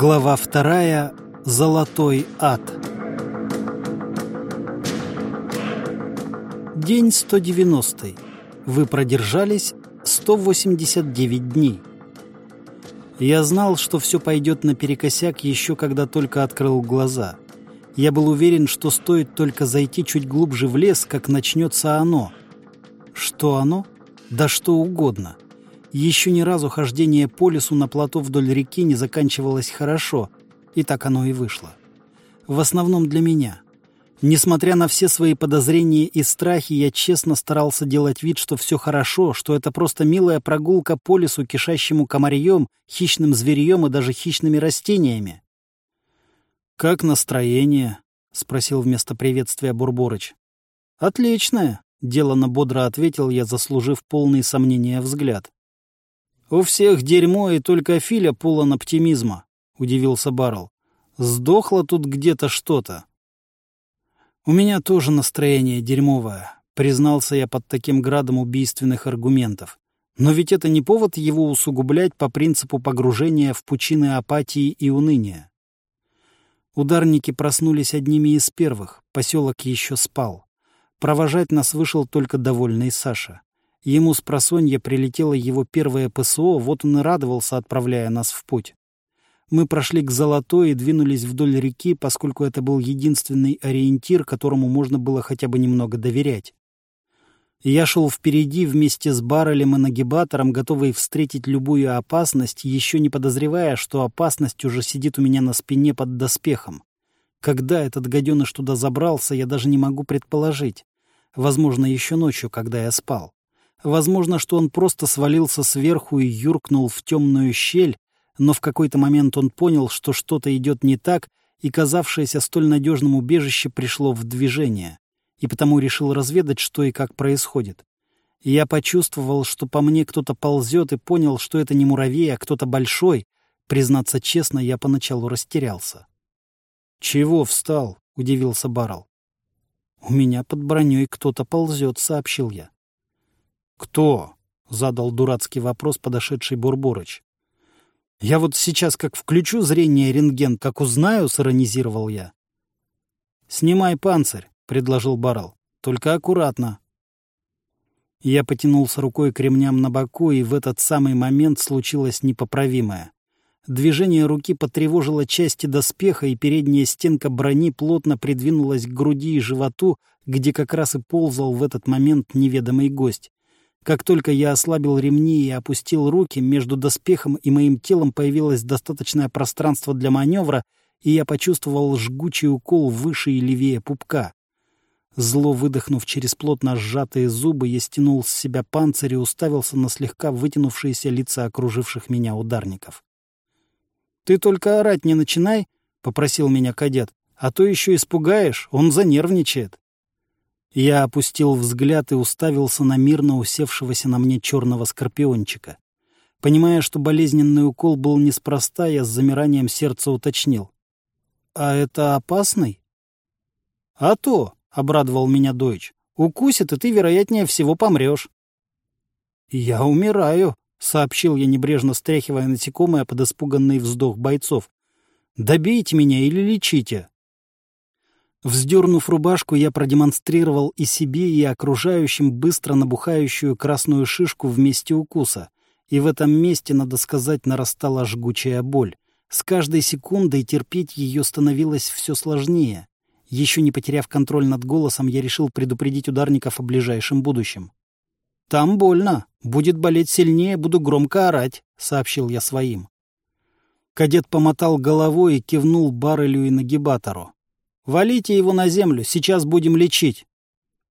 Глава вторая. Золотой ад. День 190. Вы продержались 189 дней. Я знал, что все пойдет наперекосяк еще когда только открыл глаза. Я был уверен, что стоит только зайти чуть глубже в лес, как начнется оно. Что оно? Да что угодно. Еще ни разу хождение по лесу на плато вдоль реки не заканчивалось хорошо, и так оно и вышло. В основном для меня. Несмотря на все свои подозрения и страхи, я честно старался делать вид, что все хорошо, что это просто милая прогулка по лесу, кишащему комарьем, хищным зверьем и даже хищными растениями. «Как настроение?» — спросил вместо приветствия Бурборыч. «Отличное», — делано бодро ответил я, заслужив полный сомнения взгляд. «У всех дерьмо, и только Филя полон оптимизма», — удивился Баррел. «Сдохло тут где-то что-то». «У меня тоже настроение дерьмовое», — признался я под таким градом убийственных аргументов. Но ведь это не повод его усугублять по принципу погружения в пучины апатии и уныния. Ударники проснулись одними из первых, поселок еще спал. Провожать нас вышел только довольный Саша. Ему с просонья прилетело его первое ПСО, вот он и радовался, отправляя нас в путь. Мы прошли к Золотой и двинулись вдоль реки, поскольку это был единственный ориентир, которому можно было хотя бы немного доверять. Я шел впереди вместе с баррелем и нагибатором, готовый встретить любую опасность, еще не подозревая, что опасность уже сидит у меня на спине под доспехом. Когда этот гаденыш туда забрался, я даже не могу предположить. Возможно, еще ночью, когда я спал. Возможно, что он просто свалился сверху и юркнул в темную щель, но в какой-то момент он понял, что что-то идет не так, и казавшееся столь надежным убежище пришло в движение и потому решил разведать, что и как происходит. я почувствовал, что по мне кто-то ползет, и понял, что это не муравей, а кто-то большой. Признаться честно, я поначалу растерялся. «Чего встал?» — удивился Баррел. «У меня под броней кто-то ползет», — сообщил я. «Кто?» — задал дурацкий вопрос подошедший Бурборыч. «Я вот сейчас как включу зрение рентген, как узнаю», — сиронизировал я. «Снимай панцирь», — предложил Баррел. «Только аккуратно». Я потянулся рукой к ремням на боку, и в этот самый момент случилось непоправимое. Движение руки потревожило части доспеха, и передняя стенка брони плотно придвинулась к груди и животу, где как раз и ползал в этот момент неведомый гость. Как только я ослабил ремни и опустил руки, между доспехом и моим телом появилось достаточное пространство для маневра, и я почувствовал жгучий укол выше и левее пупка. Зло выдохнув через плотно сжатые зубы, я стянул с себя панцирь и уставился на слегка вытянувшиеся лица окруживших меня ударников. «Ты только орать не начинай», — попросил меня кадет, «а то еще испугаешь, он занервничает». Я опустил взгляд и уставился на мирно усевшегося на мне черного скорпиончика. Понимая, что болезненный укол был неспроста, я с замиранием сердца уточнил. «А это опасный?» «А то!» — обрадовал меня Дойч. «Укусит, и ты, вероятнее всего, помрешь». «Я умираю», — сообщил я, небрежно стряхивая насекомое под испуганный вздох бойцов. «Добейте меня или лечите». Вздернув рубашку, я продемонстрировал и себе, и окружающим быстро набухающую красную шишку в месте укуса. И в этом месте, надо сказать, нарастала жгучая боль. С каждой секундой терпеть ее становилось все сложнее. Еще не потеряв контроль над голосом, я решил предупредить ударников о ближайшем будущем. «Там больно. Будет болеть сильнее, буду громко орать», — сообщил я своим. Кадет помотал головой и кивнул баррелю и нагибатору. «Валите его на землю, сейчас будем лечить».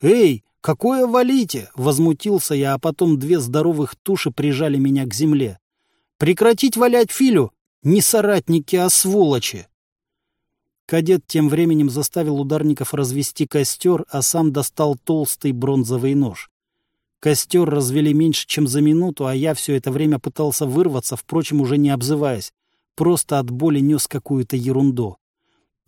«Эй, какое валите?» — возмутился я, а потом две здоровых туши прижали меня к земле. «Прекратить валять Филю! Не соратники, а сволочи!» Кадет тем временем заставил ударников развести костер, а сам достал толстый бронзовый нож. Костер развели меньше, чем за минуту, а я все это время пытался вырваться, впрочем, уже не обзываясь. Просто от боли нес какую-то ерунду.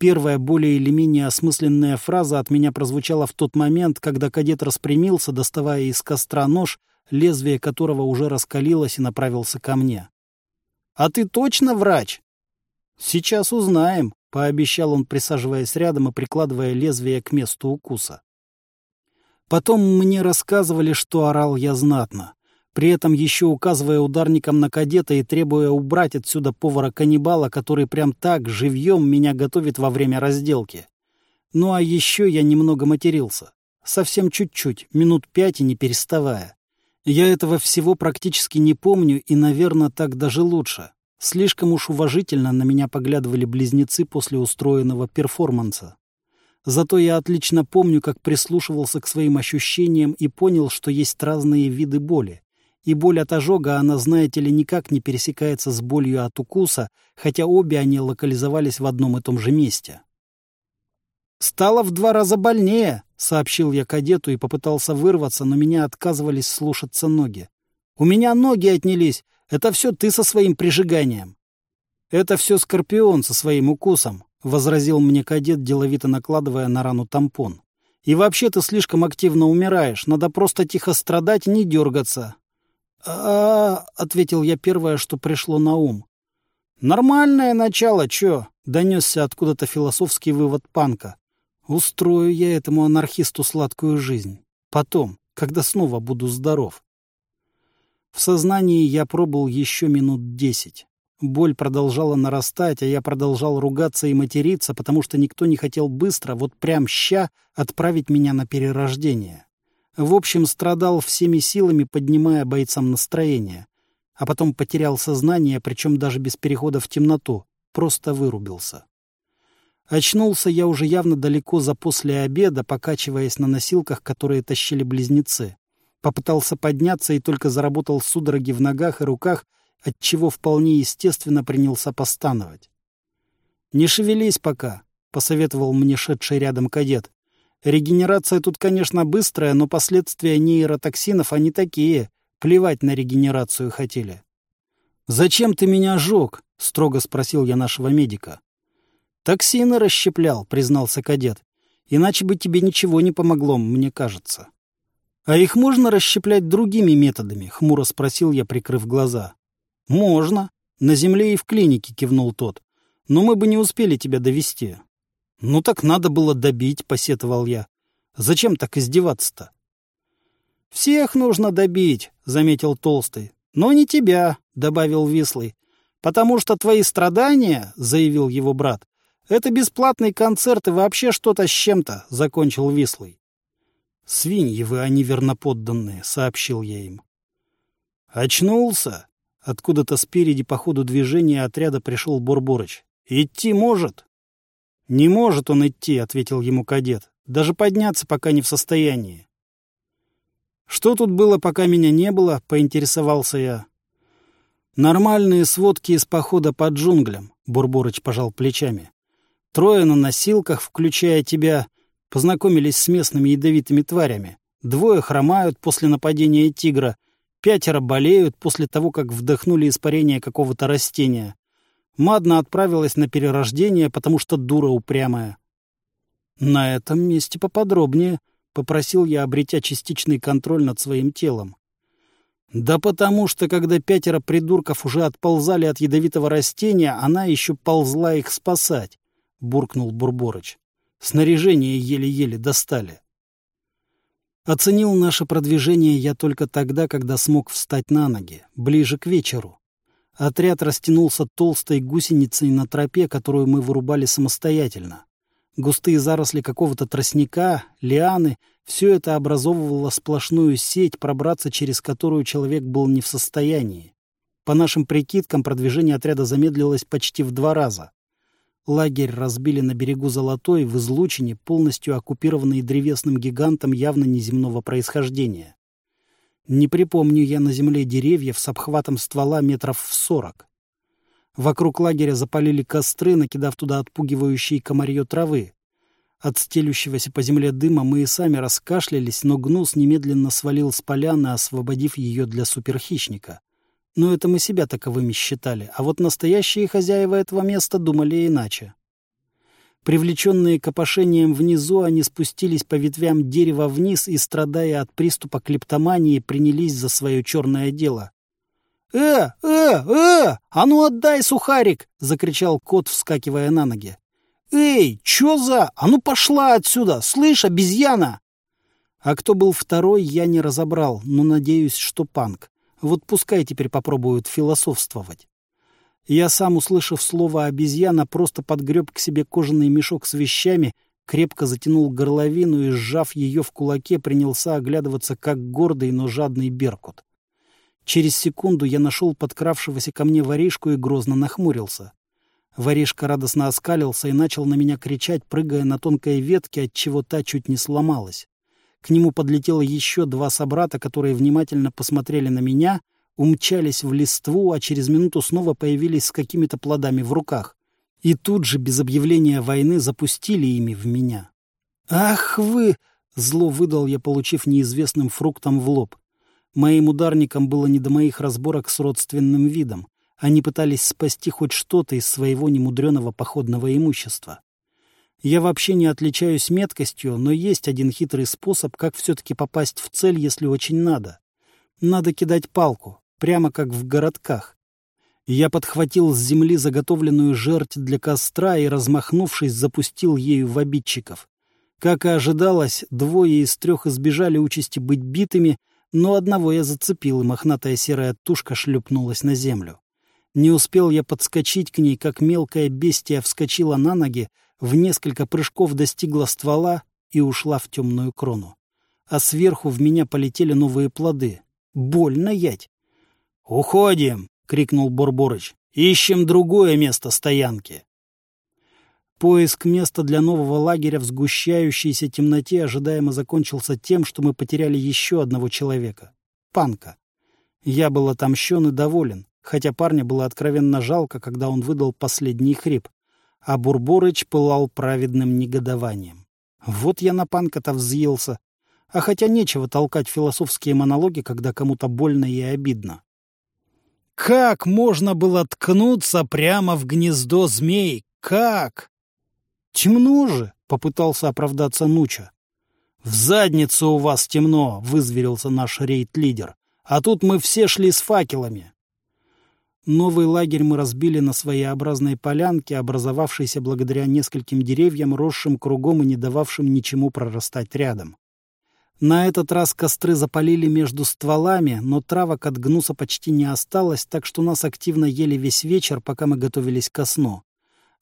Первая более или менее осмысленная фраза от меня прозвучала в тот момент, когда кадет распрямился, доставая из костра нож, лезвие которого уже раскалилось и направился ко мне. «А ты точно врач?» «Сейчас узнаем», — пообещал он, присаживаясь рядом и прикладывая лезвие к месту укуса. Потом мне рассказывали, что орал я знатно, при этом еще указывая ударником на кадета и требуя убрать отсюда повара-каннибала, который прям так, живьем, меня готовит во время разделки. Ну а еще я немного матерился. Совсем чуть-чуть, минут пять и не переставая. Я этого всего практически не помню, и, наверное, так даже лучше. Слишком уж уважительно на меня поглядывали близнецы после устроенного перформанса. Зато я отлично помню, как прислушивался к своим ощущениям и понял, что есть разные виды боли. И боль от ожога, она, знаете ли, никак не пересекается с болью от укуса, хотя обе они локализовались в одном и том же месте. «Стало в два раза больнее», — сообщил я кадету и попытался вырваться, но меня отказывались слушаться ноги. «У меня ноги отнялись. Это все ты со своим прижиганием». «Это все Скорпион со своим укусом», — возразил мне кадет, деловито накладывая на рану тампон. «И вообще ты слишком активно умираешь. Надо просто тихо страдать не дергаться». «А-а-а», — ответил я первое, что пришло на ум. «Нормальное начало, чё?» — донесся откуда-то философский вывод панка. Устрою я этому анархисту сладкую жизнь. Потом, когда снова буду здоров. В сознании я пробыл еще минут десять. Боль продолжала нарастать, а я продолжал ругаться и материться, потому что никто не хотел быстро, вот прям ща, отправить меня на перерождение. В общем, страдал всеми силами, поднимая бойцам настроение. А потом потерял сознание, причем даже без перехода в темноту. Просто вырубился. Очнулся я уже явно далеко за после обеда, покачиваясь на носилках, которые тащили близнецы. Попытался подняться и только заработал судороги в ногах и руках, отчего вполне естественно принялся постановать. «Не шевелись пока», — посоветовал мне шедший рядом кадет. «Регенерация тут, конечно, быстрая, но последствия нейротоксинов они такие. Плевать на регенерацию хотели». «Зачем ты меня жег?» — строго спросил я нашего медика. «Токсины расщеплял», — признался кадет. «Иначе бы тебе ничего не помогло, мне кажется». «А их можно расщеплять другими методами?» — хмуро спросил я, прикрыв глаза. «Можно. На земле и в клинике», — кивнул тот. «Но мы бы не успели тебя довести». «Ну так надо было добить», — посетовал я. «Зачем так издеваться-то?» «Всех нужно добить», — заметил Толстый. «Но не тебя», — добавил Вислый. «Потому что твои страдания», — заявил его брат, это бесплатный концерт и вообще что-то с чем-то, — закончил Вислый. — Свиньи вы, они верноподданные, — сообщил я им. — Очнулся? Откуда-то спереди по ходу движения отряда пришел Борборыч. — Идти может? — Не может он идти, — ответил ему кадет. — Даже подняться пока не в состоянии. — Что тут было, пока меня не было? — поинтересовался я. — Нормальные сводки из похода по джунглям, — Бурборыч пожал плечами. Трое на носилках, включая тебя, познакомились с местными ядовитыми тварями. Двое хромают после нападения тигра. Пятеро болеют после того, как вдохнули испарение какого-то растения. Мадна отправилась на перерождение, потому что дура упрямая. На этом месте поподробнее, — попросил я, обретя частичный контроль над своим телом. Да потому что, когда пятеро придурков уже отползали от ядовитого растения, она еще ползла их спасать. — буркнул Бурборыч. «Снаряжение еле-еле достали». Оценил наше продвижение я только тогда, когда смог встать на ноги, ближе к вечеру. Отряд растянулся толстой гусеницей на тропе, которую мы вырубали самостоятельно. Густые заросли какого-то тростника, лианы — все это образовывало сплошную сеть, пробраться через которую человек был не в состоянии. По нашим прикидкам, продвижение отряда замедлилось почти в два раза. Лагерь разбили на берегу Золотой, в излучине, полностью оккупированный древесным гигантом явно неземного происхождения. Не припомню я на земле деревьев с обхватом ствола метров в сорок. Вокруг лагеря запалили костры, накидав туда отпугивающие комарье травы. От стелющегося по земле дыма мы и сами раскашлялись, но гнус немедленно свалил с поляны, освободив ее для суперхищника. Но это мы себя таковыми считали, а вот настоящие хозяева этого места думали иначе. Привлеченные копошением внизу, они спустились по ветвям дерева вниз и, страдая от приступа клептомании, принялись за свое черное дело. «Э, э, э! А ну отдай сухарик!» — закричал кот, вскакивая на ноги. «Эй, чё за? А ну пошла отсюда! Слышь, обезьяна!» А кто был второй, я не разобрал, но надеюсь, что панк. Вот пускай теперь попробуют философствовать. Я сам, услышав слово «обезьяна», просто подгреб к себе кожаный мешок с вещами, крепко затянул горловину и, сжав ее в кулаке, принялся оглядываться, как гордый, но жадный беркут. Через секунду я нашел подкравшегося ко мне воришку и грозно нахмурился. Воришка радостно оскалился и начал на меня кричать, прыгая на тонкой ветке, от чего та чуть не сломалась. К нему подлетело еще два собрата, которые внимательно посмотрели на меня, умчались в листву, а через минуту снова появились с какими-то плодами в руках. И тут же, без объявления войны, запустили ими в меня. «Ах вы!» — зло выдал я, получив неизвестным фруктом в лоб. Моим ударникам было не до моих разборок с родственным видом. Они пытались спасти хоть что-то из своего немудреного походного имущества. Я вообще не отличаюсь меткостью, но есть один хитрый способ, как все-таки попасть в цель, если очень надо. Надо кидать палку, прямо как в городках. Я подхватил с земли заготовленную жерть для костра и, размахнувшись, запустил ею в обидчиков. Как и ожидалось, двое из трех избежали участи быть битыми, но одного я зацепил, и мохнатая серая тушка шлепнулась на землю. Не успел я подскочить к ней, как мелкая бестия вскочила на ноги, в несколько прыжков достигла ствола и ушла в темную крону. А сверху в меня полетели новые плоды. Больно ять. «Уходим!» — крикнул Борборыч. «Ищем другое место стоянки!» Поиск места для нового лагеря в сгущающейся темноте ожидаемо закончился тем, что мы потеряли еще одного человека — Панка. Я был отомщен и доволен, хотя парня было откровенно жалко, когда он выдал последний хрип а Бурборыч пылал праведным негодованием. Вот я на панка-то взъелся. А хотя нечего толкать философские монологи, когда кому-то больно и обидно. Как можно было ткнуться прямо в гнездо змей? Как? Темно же, — попытался оправдаться Нуча. В задницу у вас темно, — вызверился наш рейд-лидер. А тут мы все шли с факелами. Новый лагерь мы разбили на своеобразной полянке, образовавшейся благодаря нескольким деревьям, росшим кругом и не дававшим ничему прорастать рядом. На этот раз костры запалили между стволами, но травок от гнуса почти не осталось, так что нас активно ели весь вечер, пока мы готовились ко сну.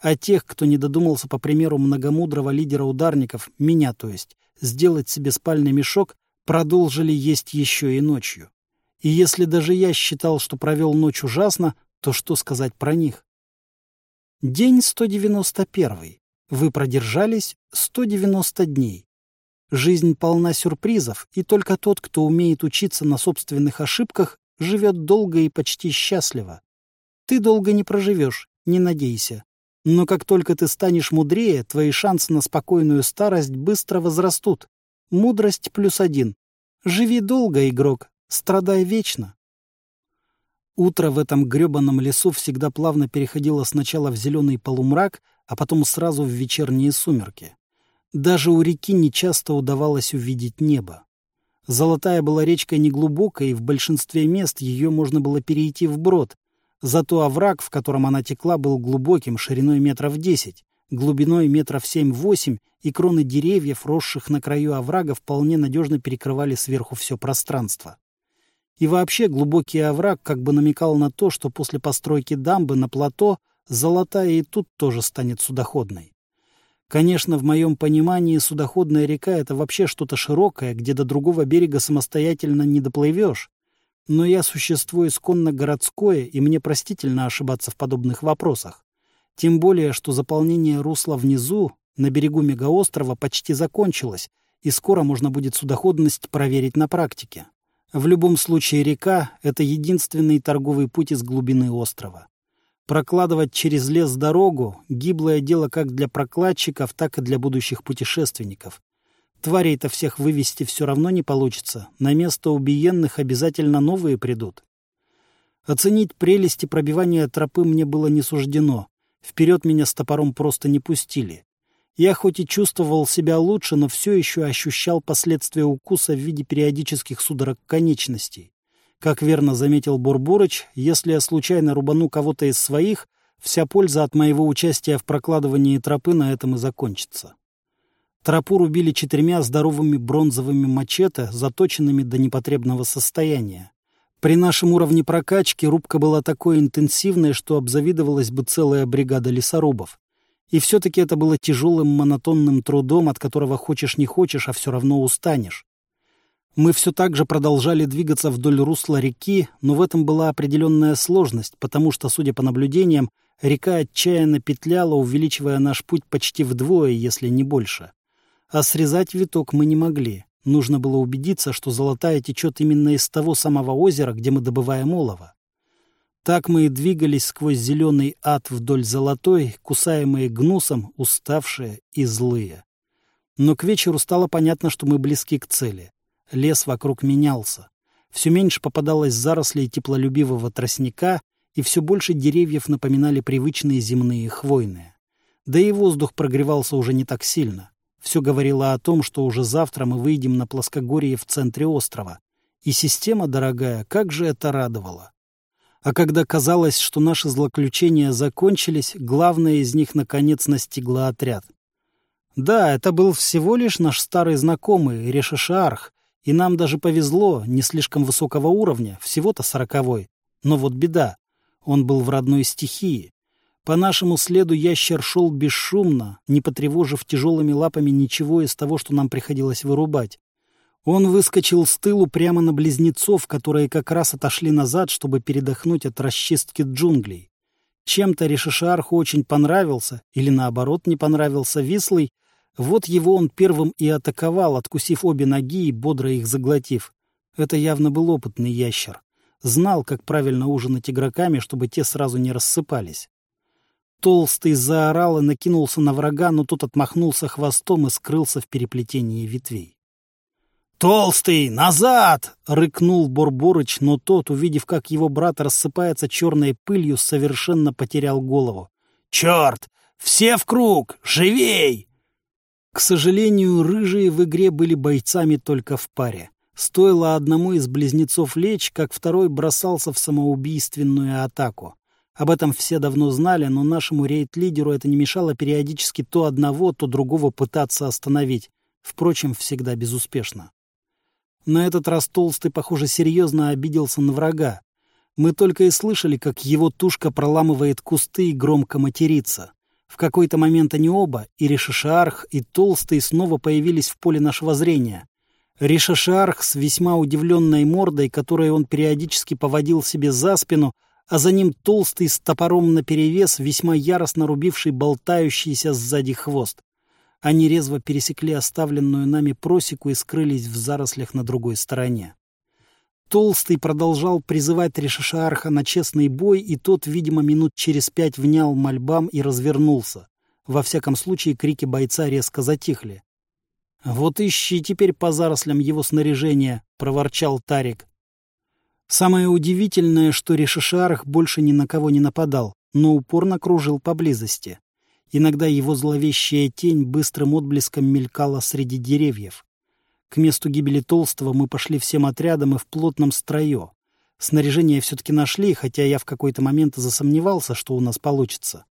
А тех, кто не додумался, по примеру многомудрого лидера ударников, меня то есть, сделать себе спальный мешок, продолжили есть еще и ночью. И если даже я считал, что провел ночь ужасно, то что сказать про них? День 191. Вы продержались 190 дней. Жизнь полна сюрпризов, и только тот, кто умеет учиться на собственных ошибках, живет долго и почти счастливо. Ты долго не проживешь, не надейся. Но как только ты станешь мудрее, твои шансы на спокойную старость быстро возрастут. Мудрость плюс один. Живи долго, игрок, Страдай вечно. Утро в этом гребаном лесу всегда плавно переходило сначала в зеленый полумрак, а потом сразу в вечерние сумерки. Даже у реки нечасто удавалось увидеть небо. Золотая была речка неглубокая, и в большинстве мест ее можно было перейти вброд. Зато овраг, в котором она текла, был глубоким, шириной метров десять, глубиной метров семь-восемь, и кроны деревьев, росших на краю оврага, вполне надежно перекрывали сверху все пространство. И вообще глубокий овраг как бы намекал на то, что после постройки дамбы на плато Золотая и тут тоже станет судоходной. Конечно, в моем понимании судоходная река — это вообще что-то широкое, где до другого берега самостоятельно не доплывешь. Но я существо исконно городское, и мне простительно ошибаться в подобных вопросах. Тем более, что заполнение русла внизу, на берегу мегаострова, почти закончилось, и скоро можно будет судоходность проверить на практике. В любом случае река — это единственный торговый путь из глубины острова. Прокладывать через лес дорогу — гиблое дело как для прокладчиков, так и для будущих путешественников. Тварей-то всех вывести все равно не получится. На место убиенных обязательно новые придут. Оценить прелести пробивания тропы мне было не суждено. Вперед меня с топором просто не пустили. Я хоть и чувствовал себя лучше, но все еще ощущал последствия укуса в виде периодических судорог конечностей. Как верно заметил Бурбурыч, если я случайно рубану кого-то из своих, вся польза от моего участия в прокладывании тропы на этом и закончится. Тропу рубили четырьмя здоровыми бронзовыми мачете, заточенными до непотребного состояния. При нашем уровне прокачки рубка была такой интенсивной, что обзавидовалась бы целая бригада лесорубов. И все-таки это было тяжелым монотонным трудом, от которого хочешь не хочешь, а все равно устанешь. Мы все так же продолжали двигаться вдоль русла реки, но в этом была определенная сложность, потому что, судя по наблюдениям, река отчаянно петляла, увеличивая наш путь почти вдвое, если не больше. А срезать виток мы не могли. Нужно было убедиться, что золотая течет именно из того самого озера, где мы добываем олово. Так мы и двигались сквозь зеленый ад вдоль золотой, кусаемые гнусом, уставшие и злые. Но к вечеру стало понятно, что мы близки к цели. Лес вокруг менялся. Все меньше попадалось зарослей теплолюбивого тростника, и все больше деревьев напоминали привычные земные хвойные. Да и воздух прогревался уже не так сильно. Все говорило о том, что уже завтра мы выйдем на плоскогорье в центре острова. И система, дорогая, как же это радовало. А когда казалось, что наши злоключения закончились, главное из них наконец настигло отряд. Да, это был всего лишь наш старый знакомый, Решишарх, и нам даже повезло, не слишком высокого уровня, всего-то сороковой. Но вот беда, он был в родной стихии. По нашему следу ящер шел бесшумно, не потревожив тяжелыми лапами ничего из того, что нам приходилось вырубать. Он выскочил с тылу прямо на близнецов, которые как раз отошли назад, чтобы передохнуть от расчистки джунглей. Чем-то Решишарху очень понравился, или наоборот не понравился Вислый, вот его он первым и атаковал, откусив обе ноги и бодро их заглотив. Это явно был опытный ящер. Знал, как правильно ужинать игроками, чтобы те сразу не рассыпались. Толстый заорал и накинулся на врага, но тот отмахнулся хвостом и скрылся в переплетении ветвей. «Толстый, назад!» — рыкнул Борборыч, но тот, увидев, как его брат рассыпается черной пылью, совершенно потерял голову. «Черт! Все в круг! Живей!» К сожалению, рыжие в игре были бойцами только в паре. Стоило одному из близнецов лечь, как второй бросался в самоубийственную атаку. Об этом все давно знали, но нашему рейд-лидеру это не мешало периодически то одного, то другого пытаться остановить. Впрочем, всегда безуспешно. На этот раз Толстый, похоже, серьезно обиделся на врага. Мы только и слышали, как его тушка проламывает кусты и громко матерится. В какой-то момент они оба, и Ришишарх, и Толстый, снова появились в поле нашего зрения. Ришишарх с весьма удивленной мордой, которой он периодически поводил себе за спину, — а за ним толстый с топором наперевес, весьма яростно рубивший болтающийся сзади хвост. Они резво пересекли оставленную нами просеку и скрылись в зарослях на другой стороне. Толстый продолжал призывать Решишаарха на честный бой, и тот, видимо, минут через пять внял мольбам и развернулся. Во всяком случае, крики бойца резко затихли. «Вот ищи теперь по зарослям его снаряжения», — проворчал Тарик. Самое удивительное, что Решишарх больше ни на кого не нападал, но упорно кружил поблизости. Иногда его зловещая тень быстрым отблеском мелькала среди деревьев. К месту гибели Толстого мы пошли всем отрядом и в плотном строю. Снаряжение все-таки нашли, хотя я в какой-то момент засомневался, что у нас получится.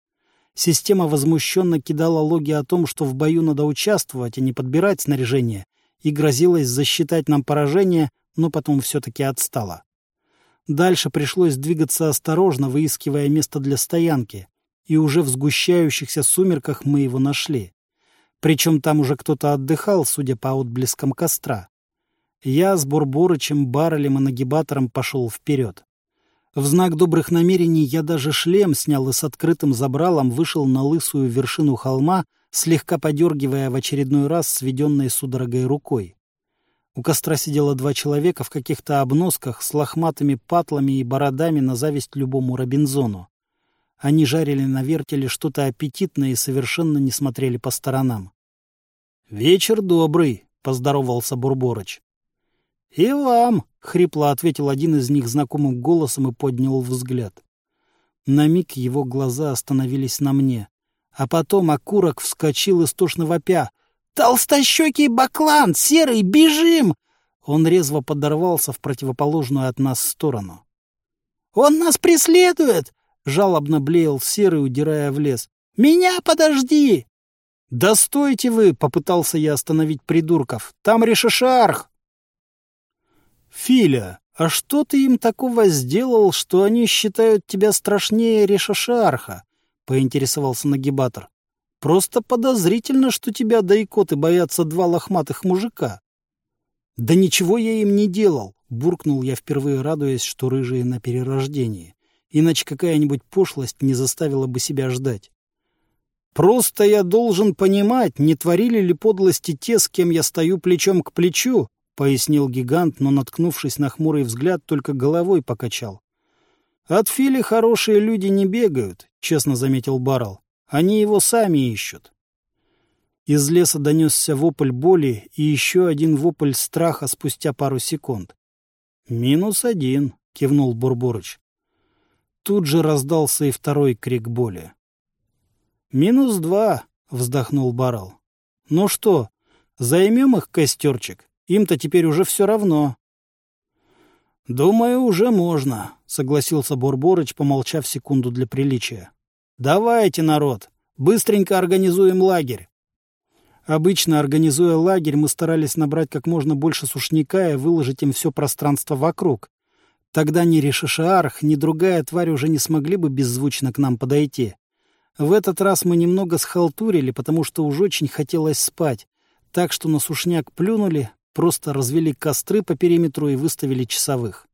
Система возмущенно кидала логи о том, что в бою надо участвовать, а не подбирать снаряжение, и грозилась засчитать нам поражение, но потом все-таки отстала. Дальше пришлось двигаться осторожно, выискивая место для стоянки, и уже в сгущающихся сумерках мы его нашли. Причем там уже кто-то отдыхал, судя по отблескам костра. Я с Бурборычем, Баррелем и Нагибатором пошел вперед. В знак добрых намерений я даже шлем снял и с открытым забралом вышел на лысую вершину холма, слегка подергивая в очередной раз сведенной судорогой рукой. У костра сидело два человека в каких-то обносках с лохматыми патлами и бородами на зависть любому Робинзону. Они жарили на вертеле что-то аппетитное и совершенно не смотрели по сторонам. «Вечер добрый», — поздоровался Бурборыч. «И вам», — хрипло ответил один из них знакомым голосом и поднял взгляд. На миг его глаза остановились на мне, а потом окурок вскочил истошно вопя — «Толстощекий баклан! Серый, бежим!» Он резво подорвался в противоположную от нас сторону. «Он нас преследует!» — жалобно блеял Серый, удирая в лес. «Меня подожди!» «Да стойте вы!» — попытался я остановить придурков. «Там Решишарх!» «Филя, а что ты им такого сделал, что они считают тебя страшнее Решишарха?» — поинтересовался нагибатор. «Просто подозрительно, что тебя да икоты боятся два лохматых мужика». «Да ничего я им не делал», — буркнул я впервые, радуясь, что рыжие на перерождении. Иначе какая-нибудь пошлость не заставила бы себя ждать. «Просто я должен понимать, не творили ли подлости те, с кем я стою плечом к плечу», — пояснил гигант, но, наткнувшись на хмурый взгляд, только головой покачал. «От Фили хорошие люди не бегают», — честно заметил Баррел. «Они его сами ищут». Из леса донесся вопль боли и еще один вопль страха спустя пару секунд. «Минус один», — кивнул Бурборыч. Тут же раздался и второй крик боли. «Минус два», — вздохнул Барал. «Ну что, займем их костерчик? Им-то теперь уже все равно». «Думаю, уже можно», — согласился Бурборыч, помолчав секунду для приличия. «Давайте, народ, быстренько организуем лагерь. Обычно, организуя лагерь, мы старались набрать как можно больше сушняка и выложить им все пространство вокруг. Тогда ни Решишаарх, ни другая тварь уже не смогли бы беззвучно к нам подойти. В этот раз мы немного схалтурили, потому что уж очень хотелось спать, так что на сушняк плюнули, просто развели костры по периметру и выставили часовых.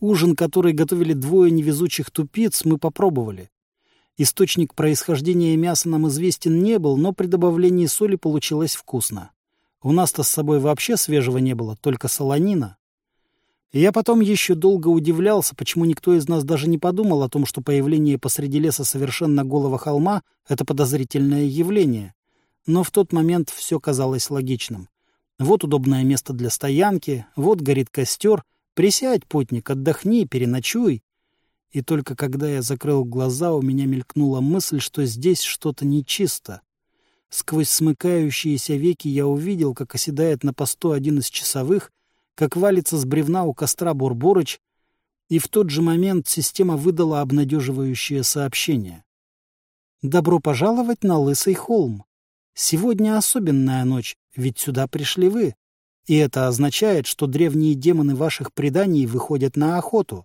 Ужин, который готовили двое невезучих тупиц, мы попробовали. Источник происхождения мяса нам известен не был, но при добавлении соли получилось вкусно. У нас-то с собой вообще свежего не было, только солонина. И я потом еще долго удивлялся, почему никто из нас даже не подумал о том, что появление посреди леса совершенно голого холма — это подозрительное явление. Но в тот момент все казалось логичным. Вот удобное место для стоянки, вот горит костер. Присядь, потник, отдохни, переночуй. И только когда я закрыл глаза, у меня мелькнула мысль, что здесь что-то нечисто. Сквозь смыкающиеся веки я увидел, как оседает на посту один из часовых, как валится с бревна у костра Бурборыч, и в тот же момент система выдала обнадеживающее сообщение. «Добро пожаловать на Лысый холм. Сегодня особенная ночь, ведь сюда пришли вы. И это означает, что древние демоны ваших преданий выходят на охоту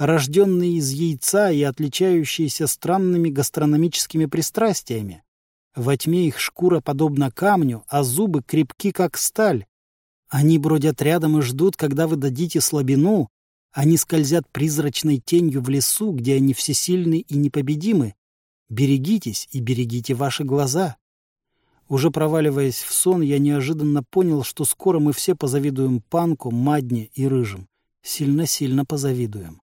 рожденные из яйца и отличающиеся странными гастрономическими пристрастиями. Во тьме их шкура подобна камню, а зубы крепки, как сталь. Они бродят рядом и ждут, когда вы дадите слабину. Они скользят призрачной тенью в лесу, где они всесильны и непобедимы. Берегитесь и берегите ваши глаза. Уже проваливаясь в сон, я неожиданно понял, что скоро мы все позавидуем Панку, Мадне и Рыжим. Сильно-сильно позавидуем.